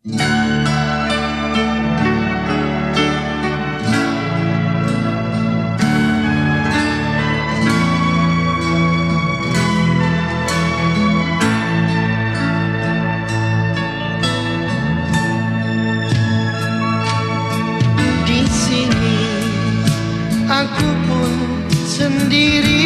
Di sini aku pun sendiri.